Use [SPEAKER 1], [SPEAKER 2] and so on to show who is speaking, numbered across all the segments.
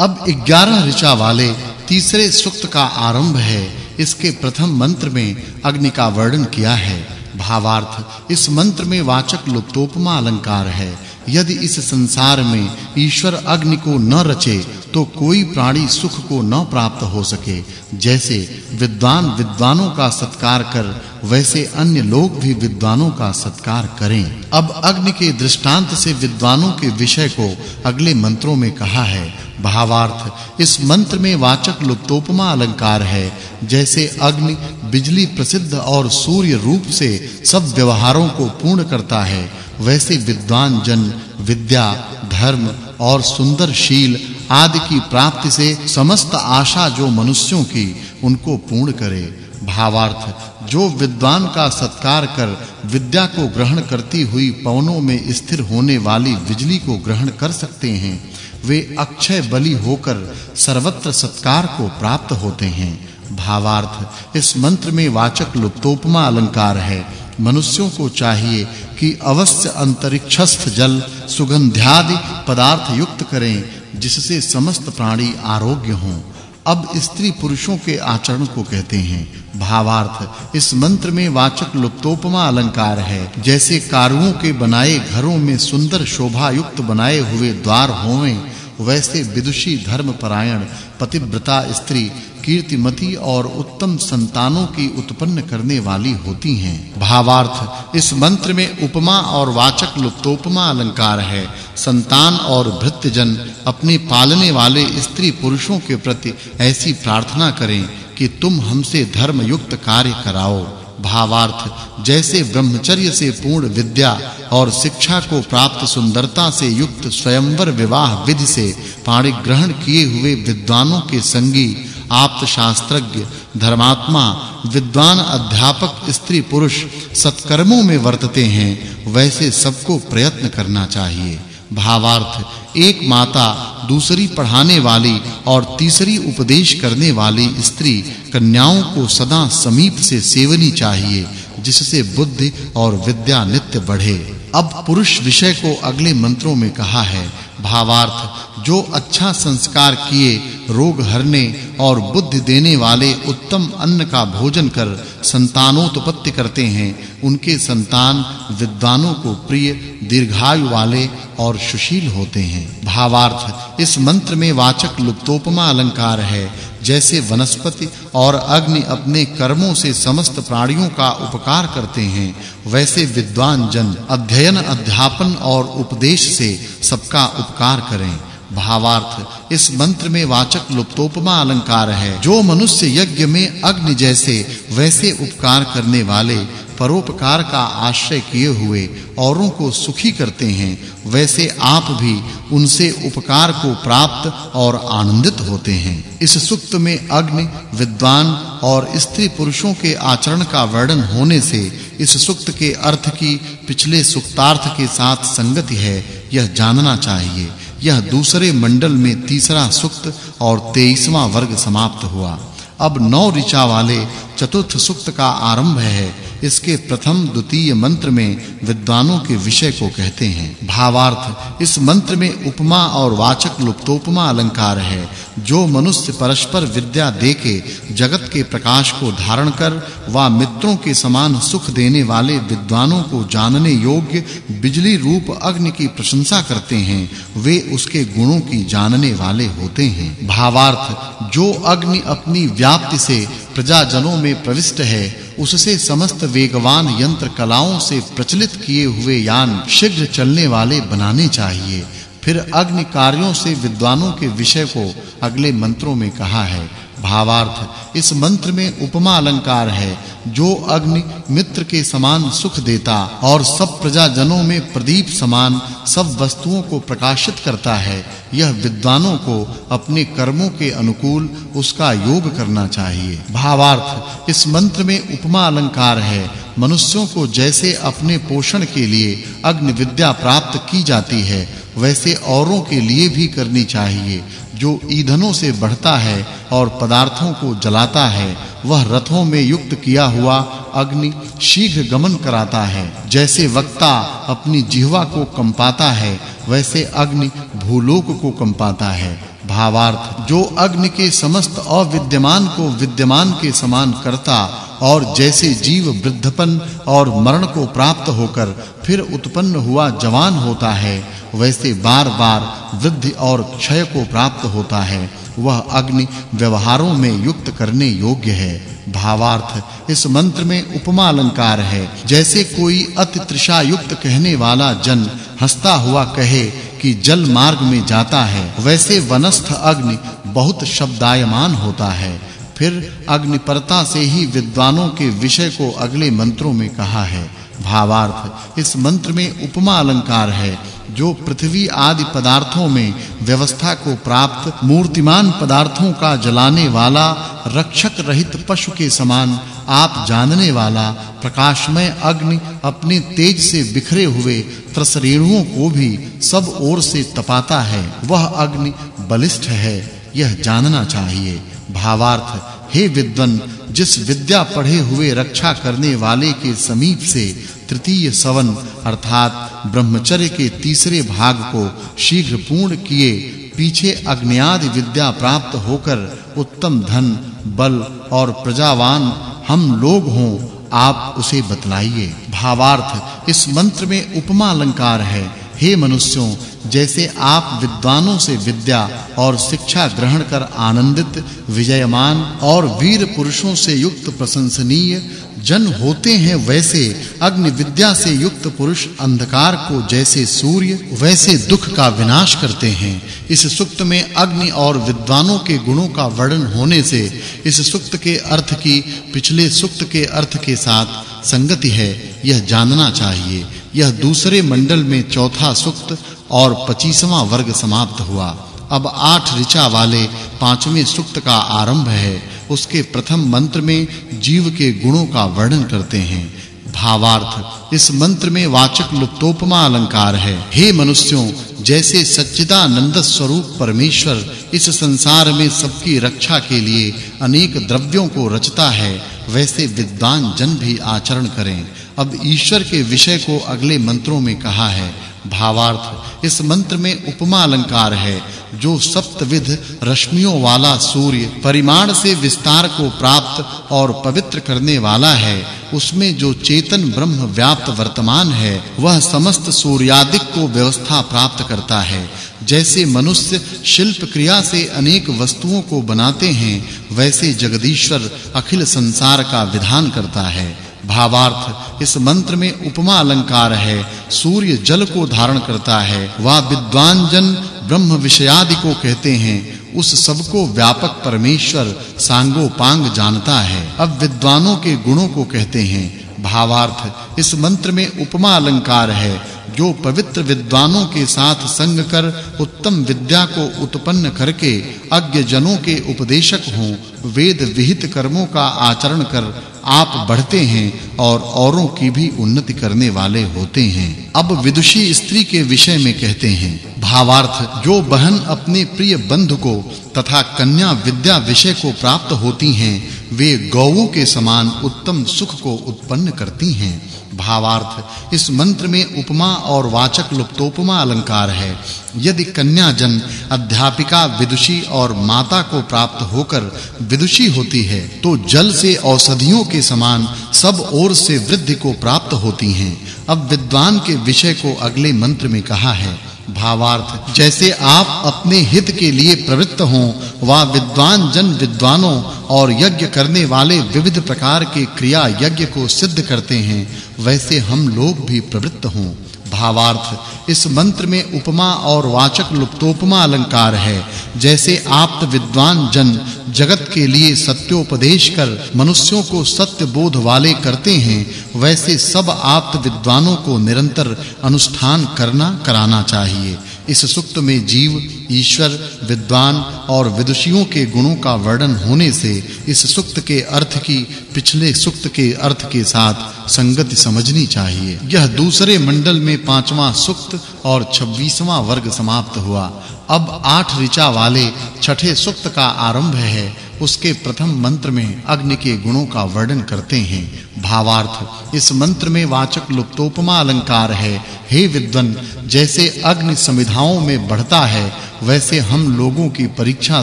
[SPEAKER 1] अब 11 ऋचा वाले तीसरे सूक्त का आरंभ है। इसके प्रथम मंत्र में अग्नि का वर्णन किया है। भावार्थ, इस मंत्र में वाचक् लुप्तोपमा अलंकार है। यदि इस संसार में ईश्वर अग्नि को न रचे तो कोई प्राणी सुख को न प्राप्त हो सके। जैसे विद्वान विद्वानों का सत्कार कर, वैसे अन्य लोग भी विद्वानों का सत्कार करें। अब अग्नि के दृष्टांत से विद्वानों के विषय को अगले मंत्रों में कहा है। भावार्थ, इस मंत्र में वाचक् लुप्तोपमा अलंकार है। जैसे अग्नि बिजली प्रसिद्ध और सूर्य रूप से सब व्यवहारों को पूर्ण करता है, वैसे विद्वान जन, विद्या, धर्म और सुंदर शील आदि की प्राप्ति से समस्त आशा जो मनुष्यों की, उनको पूर्ण करे। भावार्थ, जो विद्वान का सत्कार कर विद्या को ग्रहण करती हुई पवनों में स्थिर होने वाली बिजली को ग्रहण कर सकते हैं, वे अक्षय बलि होकर सर्वत्र सत्कार को प्राप्त होते हैं। भावार्थ, इस मंत्र में वाचक् लुप्तोपमा अलंकार है। मनुष्यों को चाहिए कि अवश्य अंतरिक्षस्थ जल सुगंध्यादि पदार्थ युक्त करें जिससे समस्त प्राणी आरोग्य हों। अब स्त्री पुरुषों के आचरण को कहते हैं। भावार्थ, इस मंत्र में वाचक् लुप्तोपमा अलंकार है। जैसे कारुओं के बनाए घरों में सुंदर शोभा युक्त बनाए हुए द्वार होवें, वैसे विदुषी धर्म परायण पतिव्रता स्त्री कीर्तिमती और उत्तम संतानों की उत्पन्न करने वाली होती हैं। भावार्थ, इस मंत्र में उपमा और वाचक् लुप्तोपमा अलंकार है। संतान और भृत्यजन अपने पालने वाले स्त्री पुरुषों के प्रति ऐसी प्रार्थना करें कि तुम हमसे धर्म युक्त कार्य कराओ। भावार्थ, जैसे ब्रह्मचर्य से पूर्ण विद्या और शिक्षा को प्राप्त सुंदरता से युक्त स्वयंवर विवाह विधि से पाणि ग्रहण किए हुए विद्वानों के संगी आप्त शास्त्रज्ञ धर्मात्मा, विद्वान, अध्यापक, स्त्री, पुरुष सत्कर्मों में वर्तते हैं, वैसे सबको प्रयत्न करना चाहिए। भावार्थ, एक माता दूसरी पढ़ाने वाली और तीसरी उपदेश करने वाली स्त्री कन्याओं को सदा समीप से सेवनी चाहिए, जिससे बुद्धि और विद्या नित्य बढ़े। अब पुरुष विषय को अगले मंत्रों में कहा है भावार्थ, जो अच्छा संस्कार किए रोग हरने और बुद्धि देने वाले उत्तम अन्न का भोजन कर संतानोत्पत्ति करते हैं, उनके संतान विद्वानों को प्रिय, दीर्घायु वाले और सुशील होते हैं। भावार्थ। इस मंत्र में वाचक् लुप्तोपमा अलंकार है, जैसे वनस्पति और अग्नि अपने कर्मों से समस्त प्राणियों का उपकार करते हैं, वैसे विद्वान जन अध्ययन, अध्यापन और उपदेश से सबका उपकार करें। भावार्थ। इस मंत्र में वाचक् लुप्तोपमा अलंकार है, जो मनुष्य यज्ञ में अग्नि जैसे, वैसे उपकार करने वाले परोपकार का आश्रय किए हुए औरों को सुखी करते हैं, वैसे आप भी उनसे उपकार को प्राप्त और आनंदित होते हैं। इस सुक्त में अग्नि, विद्वान और स्त्री पुरुषों के आचरण का वर्णन होने से इस सुक्त के अर्थ की पिछले सुक्तार्थ के साथ संगति है, यह जानना चाहिए। यह दूसरे मंडल में तीसरा सुक्त और 23वां वर्ग समाप्त हुआ। अब नौ ऋचा वाले चतुर्थ सुक्त का आरंभ है। इसके प्रथम द्वितीय मंत्र में विद्वानों के विषय को कहते हैं। भावार्थ, इस मंत्र में उपमा और वाचक् लुप्तोपमा अलंकार है। जो मनुष्य परस्पर विद्या देके जगत के प्रकाश को धारण कर वा मित्रों के समान सुख देने वाले विद्वानों को जानने योग्य बिजली रूप अग्नि की प्रशंसा करते हैं, वे उसके गुणों की जानने वाले होते हैं। भावार्थ, जो अग्नि अपनी व्याप्ति से प्रजाजनों में प्रविष्ट है, उससे समस्त वेगवान यंत्र कलाओं से प्रचलित किए हुए यान शीघ्र चलने वाले बनाने चाहिए। फिर अग्नि कार्यों से विद्वानों के विषय को अगले मंत्रों में कहा है। भावार्थ। इस मंत्र में उपमा अलंकार है, जो अग्नि मित्र के समान सुख देता और सब प्रजाजनों में प्रदीप समान सब वस्तुओं को प्रकाशित करता है। यह विद्वानों को अपने कर्मों के अनुकूल उसका योग करना चाहिए। भावार्थ। इस मंत्र में उपमा अलंकार है, मनुष्यों को जैसे अपने पोषण के लिए अग्नि विद्या प्राप्त की जाती है, वैसे औरों के लिए भी करनी चाहिए। जो ईंधनों से बढ़ता है और पदार्थों को जलाता है, वह रथों में युक्त किया हुआ अग्नि शीघ्र गमन कराता है। जैसे वक्ता अपनी जिह्वा को कंपाता है, वैसे अग्नि भूलोक को कंपाता है। भावार्थ, जो अग्नि के समस्त अविद्यमान को विद्यमान के समान करता और जैसे जीव वृद्धपन और मरण को प्राप्त होकर फिर उत्पन्न हुआ जवान होता है वैसे बार-बार वृद्धि और क्षय को प्राप्त होता है। वह अग्नि व्यवहारों में युक्त करने योग्य है। भावार्थ, इस मंत्र में उपमा अलंकार है। जैसे कोई अति तृषा युक्त कहने वाला जन हंसता हुआ कहे कि जल मार्ग में जाता है, वैसे वनस्थ अग्नि बहुत शब्दायमान होता है। फिर अग्निपरता से ही विद्वानों के विषय को अगले मंत्रों में कहा है। भावार्थ, इस मंत्र में उपमा अलंकार है, जो पृथ्वी आदि पदार्थों में व्यवस्था को प्राप्त, मूर्तिमान पदार्थों का जलाने वाला, रक्षक रहित पशु के समान, आप जानने वाला, प्रकाशमय अग्नि अपने तेज से बिखरे हुए त्रसरेणुओं को भी सब ओर से तपाता है। वह अग्नि बलिष्ठ है, यह जानना चाहिए। भावार्थ, हे विद्वन, जिस विद्या पढ़े हुए रक्षा करने वाले के समीप से तृतीय सवन, अर्थात ब्रह्मचर्य के तीसरे भाग को शीघ्र पूर्ण किए, पीछे अग्नियादि विद्या प्राप्त होकर उत्तम धन, बल और प्रजावान हम लोग हों, आप उसे बतलाइए। भावार्थ, इस मंत्र में उपमा अलंकार है। हे मनुष्यों, जैसे आप विद्वानों से विद्या और शिक्षा ग्रहण कर आनंदित, विजयमान और वीर पुरुषों से युक्त प्रशंसनीय जन होते हैं, वैसे अग्नि विद्या से युक्त पुरुष अंधकार को जैसे सूर्य, वैसे दुख का विनाश करते हैं। इस सुक्त में अग्नि और विद्वानों के गुणों का वर्णन होने से इस सुक्त के अर्थ की, पिछले सुक्त के अर्थ के साथ संगति है, यह जानना चाहिए। यह दूसरे मंडल में चौथा सुक्त और 25वां वर्ग समाप्त हुआ। अब आठ ऋचा वाले पाँचवें सुक्त का आरंभ है। उसके प्रथम मंत्र में जीव के गुणों का वर्णन करते हैं। भावार्थ, इस मंत्र में वाचक् लुप्तोपमा अलंकार है। हे मनुष्यों, जैसे सच्चिदानंद स्वरूप परमेश्वर इस संसार में सबकी रक्षा के लिए अनेक द्रव्यों को रचता है, वैसे विद्वान जन भी आचरण करें। अब ईश्वर के विषय को अगले मंत्रों में कहा है, भावार्थ। इस मंत्र में उपमा अलंकार है, जो सप्तविध रश्मियों वाला सूर्य परिमाण से विस्तार को प्राप्त और पवित्र करने वाला है। उसमें जो चेतन ब्रह्म व्याप्त वर्तमान है, वह समस्त सूर्यादिक को व्यवस्था प्राप्त करता है। जैसे मनुष्य शिल्प क्रिया से अनेक वस्तुओं को बनाते हैं, वैसे जगदीश्वर अखिल संसार का विधान करता है। भावार्थ। इस मंत्र में उपमा अलंकार है, सूर्य जल को धारण करता है, वह विद्वान जन ब्रह्म विषयादि को कहते हैं, उस सबको व्यापक परमेश्वर सांगोपांग जानता है। अब विद्वानों के गुणों को कहते हैं, भावार्थ। इस मंत्र में उपमा अलंकार है, जो पवित्र विद्वानों के साथ संग कर उत्तम विद्या को उत्पन्न करके अज्ञ जनों के उपदेशक हों, वेद विहित कर्मों का आचरण कर आप बढ़ते हैं और औरों की भी उन्नति करने वाले होते हैं। अब विदुषी स्त्री के विषय में कहते हैं। भावार्थ, जो बहन अपने प्रिय बंधु को तथा कन्या विद्या विषय को प्राप्त होती हैं, वे गौओं के समान उत्तम सुख को उत्पन्न करती हैं। भावार्थ, इस मंत्र में उपमा और वाचक् लुप्तोपमा अलंकार है। यदि कन्या जन अध्यापिका विदुषी और माता को प्राप्त होकर विदुषी होती है तो जल से औषधियों के समान सब ओर से वृद्धि को प्राप्त होती हैं। अब विद्वान के विषय को अगले मंत्र में कहा है। भावार्थ। जैसे आप अपने हित के लिए प्रवृत्त हों, वा विद्वान जन विद्वानों और यज्ञ करने वाले विविध प्रकार के क्रिया यज्ञ को सिद्ध करते हैं, वैसे हम लोग भी प्रवृत्त हों। भावार्थ। इस मंत्र में उपमा और वाचक लुप्तोपमा अलंकार है। जैसे आप्त विद्वान जन जगत के लिए सत्योपदेश कर मनुष्यों को सत्य बोध वाले करते हैं, वैसे सब आप्त विद्वानों को निरंतर अनुष्ठान करना, कराना चाहिए। इस सुक्त में जीव, ईश्वर, विद्वान और विदुषियों के गुणों का वर्णन होने से इस सुक्त के अर्थ की, पिछले सुक्त के अर्थ के साथ संगति समझनी चाहिए। यह दूसरे मंडल में पांचवा सुक्त और 26वां वर्ग समाप्त हुआ। अब आठ ऋचा वाले छठे सुक्त का आरंभ है। उसके प्रथम मंत्र में अग्नि के गुणों का वर्णन करते हैं। भावार्थ, इस मंत्र में वाचक् लुप्तोपमा अलंकार है। हे विद्वन, जैसे अग्नि समिधाओं में बढ़ता है, वैसे हम लोगों की परीक्षा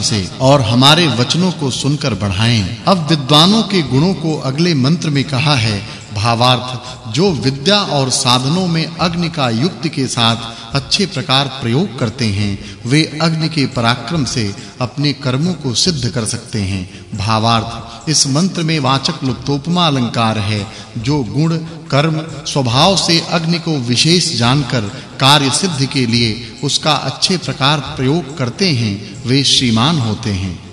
[SPEAKER 1] से और हमारे वचनों को सुनकर बढ़ाएँ। अब विद्वानों के गुणों को अगले मंत्र में कहा है भावार्थ, जो विद्या और साधनों में अग्नि का युक्ति के साथ अच्छे प्रकार प्रयोग करते हैं, वे अग्नि के पराक्रम से अपने कर्मों को सिद्ध कर सकते हैं। भावार्थ, इस मंत्र में वाचक् लुप्तोपमा अलंकार है, जो गुण, कर्म, स्वभाव से अग्नि को विशेष जानकर कार्य सिद्धि के लिए उसका अच्छे प्रकार प्रयोग करते हैं, वे श्रीमान होते हैं।